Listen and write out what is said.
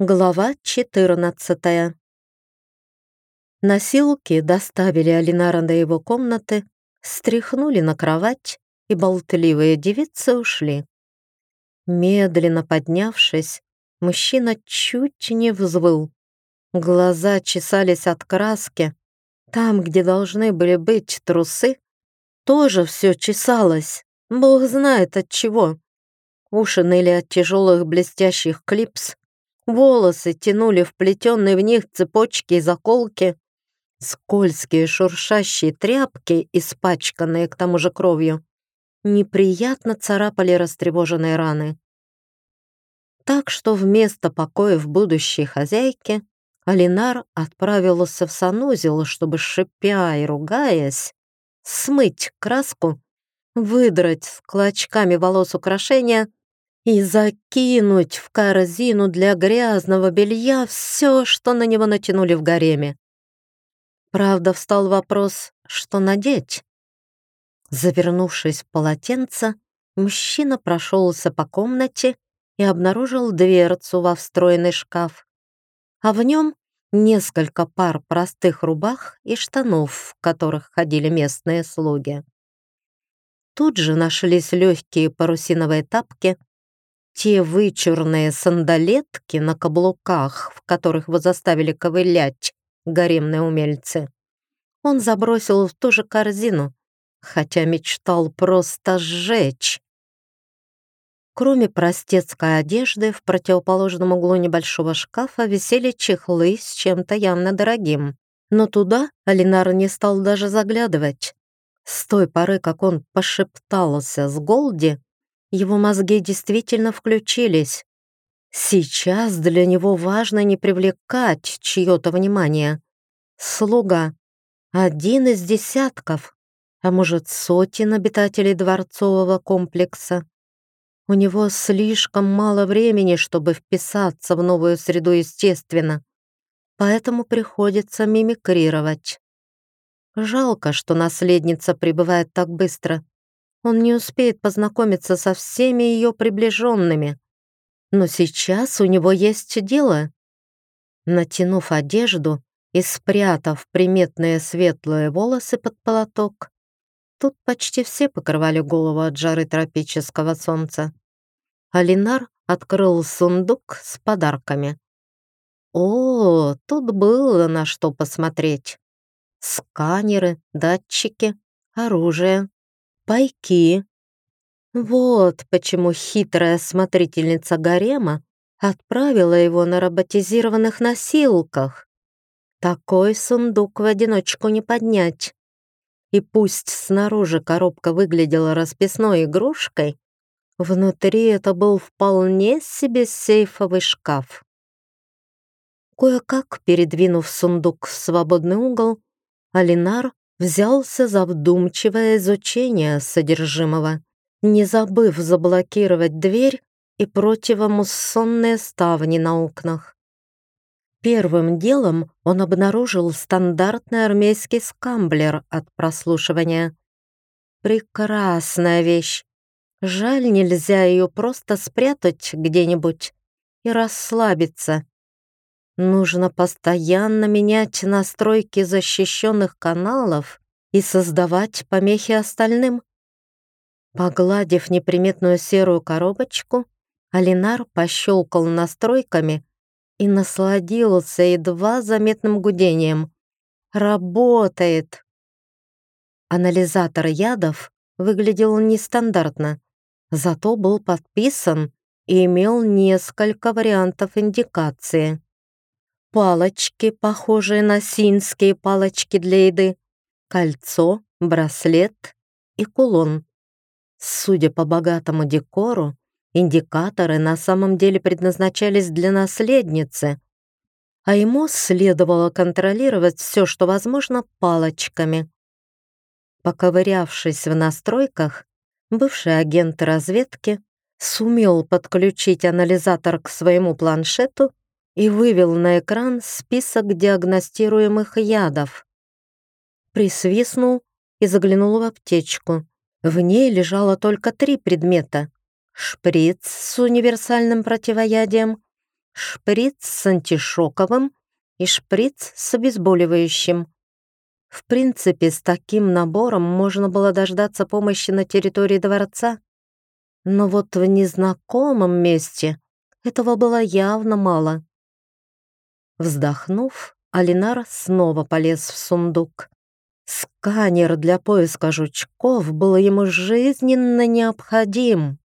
Глава 14 Носилки доставили Алинара до его комнаты, стряхнули на кровать, и болтливые девицы ушли. Медленно поднявшись, мужчина чуть не взвыл. Глаза чесались от краски. Там, где должны были быть трусы, тоже все чесалось. Бог знает от чего. Уши ныли от тяжелых блестящих клипс, Волосы тянули вплетенные в них цепочки и заколки. Скользкие шуршащие тряпки, испачканные к тому же кровью, неприятно царапали растревоженные раны. Так что вместо покоя в будущей хозяйки Алинар отправился в санузел, чтобы, шипя и ругаясь, смыть краску, выдрать с клочками волос украшения и закинуть в корзину для грязного белья все, что на него натянули в гареме. Правда, встал вопрос, что надеть. Завернувшись в полотенце, мужчина прошелся по комнате и обнаружил дверцу во встроенный шкаф, а в нем несколько пар простых рубах и штанов, в которых ходили местные слуги. Тут же нашлись легкие парусиновые тапки, те вычурные сандалетки на каблуках, в которых его заставили ковылять гаремные умельцы, он забросил в ту же корзину, хотя мечтал просто сжечь. Кроме простецкой одежды, в противоположном углу небольшого шкафа висели чехлы с чем-то явно дорогим. Но туда Алинар не стал даже заглядывать. С той поры, как он пошептался с Голди, его мозги действительно включились. Сейчас для него важно не привлекать чье-то внимание. Слуга — один из десятков, а может сотен обитателей дворцового комплекса. У него слишком мало времени, чтобы вписаться в новую среду естественно, поэтому приходится мимикрировать. Жалко, что наследница прибывает так быстро он не успеет познакомиться со всеми ее приближенными. Но сейчас у него есть дело. Натянув одежду и спрятав приметные светлые волосы под полоток, тут почти все покрывали голову от жары тропического солнца. Алинар открыл сундук с подарками. О, тут было на что посмотреть. Сканеры, датчики, оружие, пайки. Вот почему хитрая смотрительница гарема отправила его на роботизированных носилках. Такой сундук в одиночку не поднять. И пусть снаружи коробка выглядела расписной игрушкой, внутри это был вполне себе сейфовый шкаф. Кое-как, передвинув сундук в свободный угол, Алинар взялся за вдумчивое изучение содержимого, не забыв заблокировать дверь и противомуссонные ставни на окнах. Первым делом он обнаружил стандартный армейский скамблер от прослушивания. Прекрасная вещь. Жаль, нельзя ее просто спрятать где-нибудь и расслабиться. Нужно постоянно менять настройки защищенных каналов и создавать помехи остальным. Погладив неприметную серую коробочку, Алинар пощелкал настройками и насладился едва заметным гудением. «Работает!» Анализатор ядов выглядел нестандартно, зато был подписан и имел несколько вариантов индикации палочки, похожие на синские палочки для еды, кольцо, браслет и кулон. Судя по богатому декору, индикаторы на самом деле предназначались для наследницы, а ему следовало контролировать все, что возможно, палочками. Поковырявшись в настройках, бывший агент разведки сумел подключить анализатор к своему планшету и вывел на экран список диагностируемых ядов. Присвистнул и заглянул в аптечку. В ней лежало только три предмета. Шприц с универсальным противоядием, шприц с антишоковым и шприц с обезболивающим. В принципе, с таким набором можно было дождаться помощи на территории дворца. Но вот в незнакомом месте этого было явно мало. Вздохнув, Алинар снова полез в сундук. Сканер для поиска жучков был ему жизненно необходим.